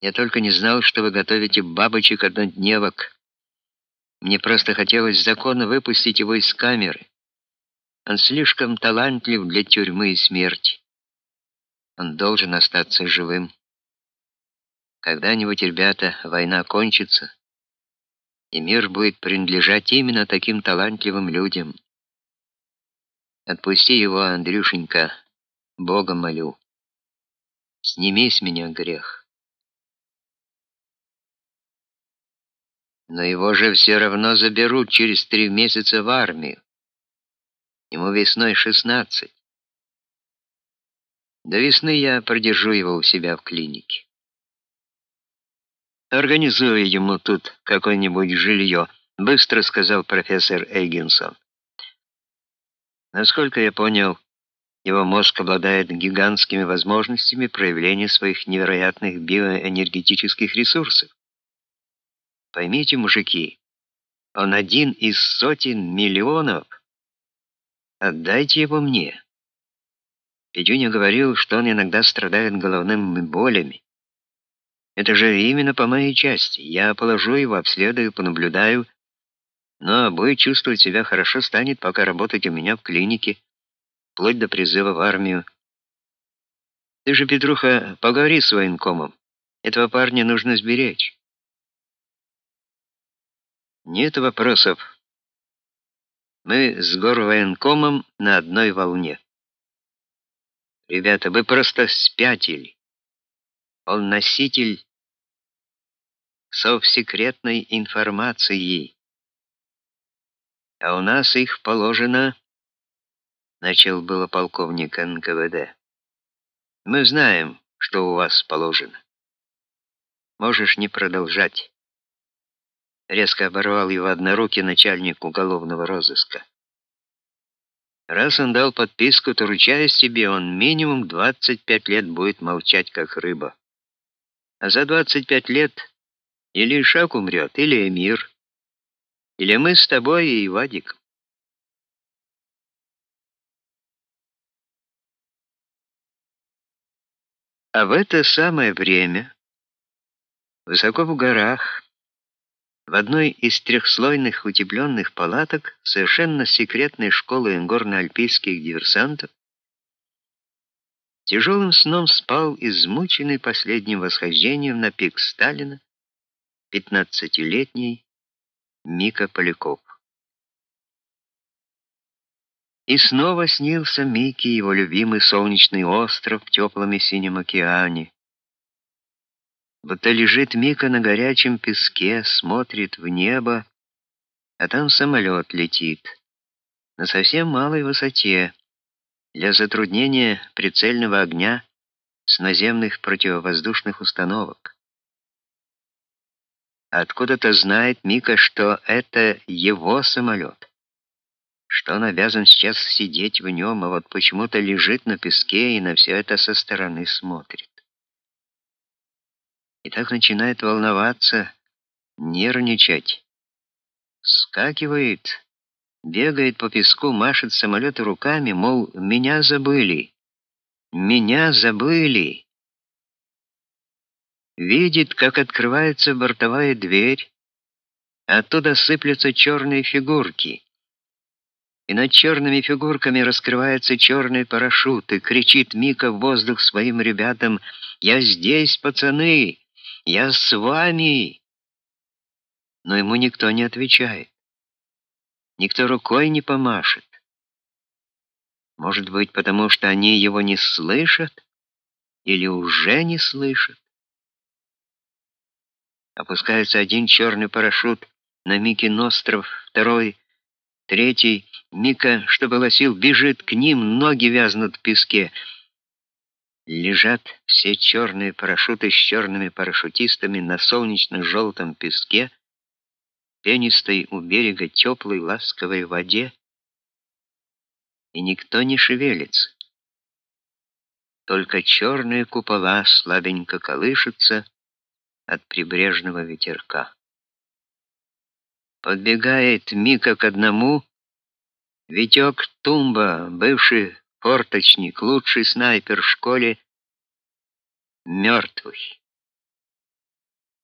Я только не знал, что вы готовите бабочек-однодневок. Мне просто хотелось законно выпустить его из камеры. Он слишком талантлив для тюрьмы и смерти. Он должен остаться живым. Когда-нибудь, ребята, война кончится, и мир будет принадлежать именно таким талантливым людям. Отпусти его, Андрюшенька, Бога молю. Сними с меня грех. Но его же все равно заберут через три месяца в армию. Ему весной шестнадцать. До весны я продержу его у себя в клинике. Организую ему тут какое-нибудь жилье», — быстро сказал профессор Эйгенсон. Насколько я понял, его мозг обладает гигантскими возможностями проявления своих невероятных биоэнергетических ресурсов. Поймите, мужики, он один из сотен миллионов. Отдайте его мне. Петюня говорил, что он иногда страдает головными болями. Это же именно по моей части. Я положу его, обследую, понаблюдаю, но будет чувствовать себя хорошо станет, пока работать у меня в клинике, вплоть до призыва в армию. Ты же, Петруха, поговори с военкомом. Этого парня нужно сберечь. Нет вопросов. Мы с горвоенкомом на одной волне. Ребята, вы просто спятили. Он носитель совсекретной информации. А у нас их положено, начал было полковник НКВД. Мы знаем, что у вас положено. Можешь не продолжать. Резко оборвал его однорукий начальник уголовного розыска. Раз он дал подписку, то ручаясь тебе, он минимум 25 лет будет молчать как рыба. А за 25 лет или Ишак умрет, или Эмир, или мы с тобой и Вадик. А в это самое время, высоко в горах, в одной из трехслойных утепленных палаток совершенно секретной школы горно-альпийских диверсантов тяжелым сном спал измученный последним восхождением на пик Сталина пятнадцатилетний Мика Поляков. И снова снился Мике его любимый солнечный остров в теплом и синем океане. Будто лежит Мика на горячем песке, смотрит в небо, а там самолет летит на совсем малой высоте для затруднения прицельного огня с наземных противовоздушных установок. Откуда-то знает Мика, что это его самолет, что он обязан сейчас сидеть в нем, а вот почему-то лежит на песке и на все это со стороны смотрит. И так начинает волноваться, нервничать. Скакивает, бегает по песку, машет самолету руками, мол, меня забыли. Меня забыли видит, как открывается бортовая дверь, оттуда сыплются черные фигурки. И над черными фигурками раскрывается черный парашют, и кричит Мика в воздух своим ребятам: "Я здесь, пацаны! Я с вами!" Но ему никто не отвечает. Никто рукой не помашет. Может быть, потому что они его не слышат или уже не слышат? Опускается один черный парашют на Микин остров, второй, третий. Мика, что было сил, бежит к ним, ноги вязнут в песке. Лежат все черные парашюты с черными парашютистами на солнечно-желтом песке, пенистой у берега теплой ласковой воде, и никто не шевелится. Только черные купола слабенько колышутся, от прибрежного ветерка. Подбегает Мика к одному, Витек Тумба, бывший форточник, лучший снайпер в школе, мертвый.